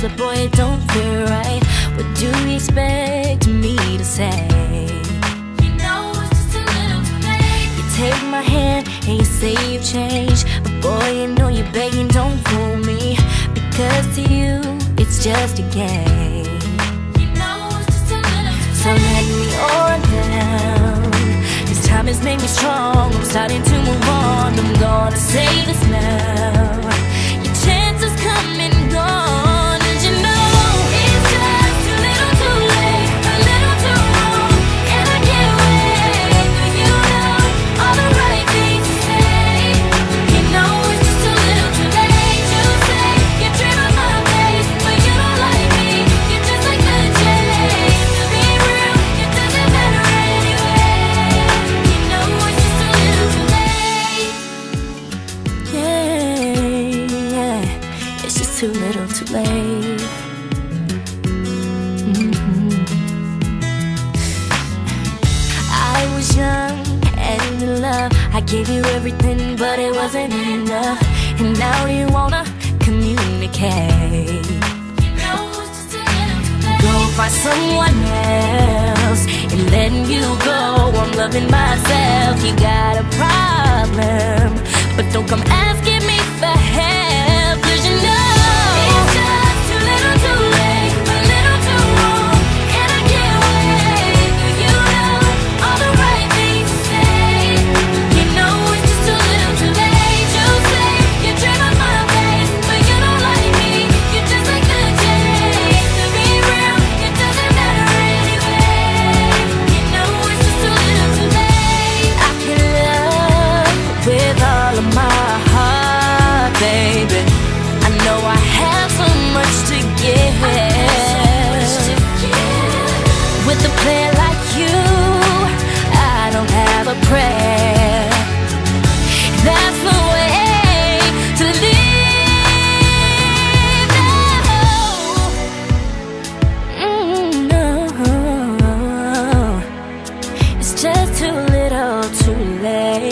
words, but boy, it don't feel right. What do you expect me to say? You know it's just a little too late. You take my hand and you say you've changed, but boy, you know you're begging, don't fool me. Because to you, it's just a game. You know it's just a little so let me on down. This time has made me strong. I'm starting to move on. I'm gonna say this now. Too late. Mhm. I was young and in love. I gave you everything, but it wasn't enough. And now you wanna communicate. Go find someone else and letting you go. I'm loving myself. You got a problem, but don't come asking too late.